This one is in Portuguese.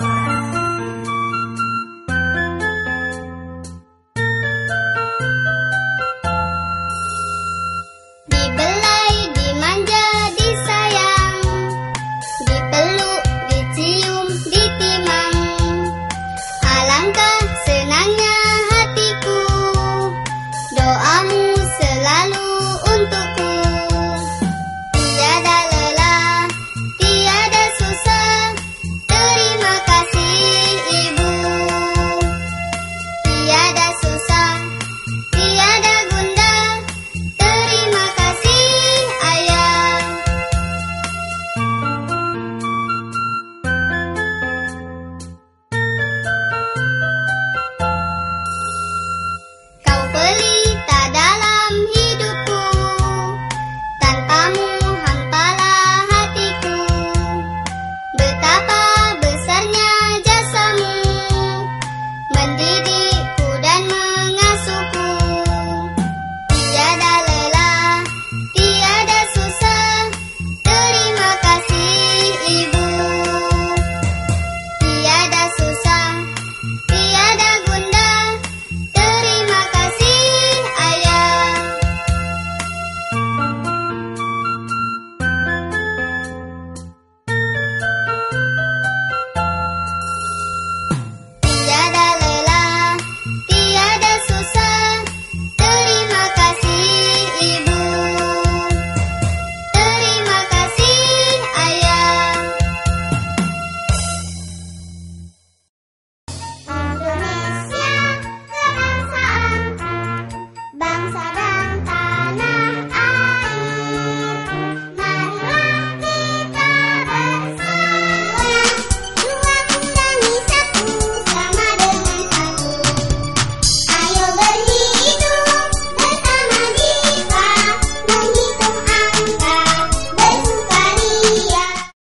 Música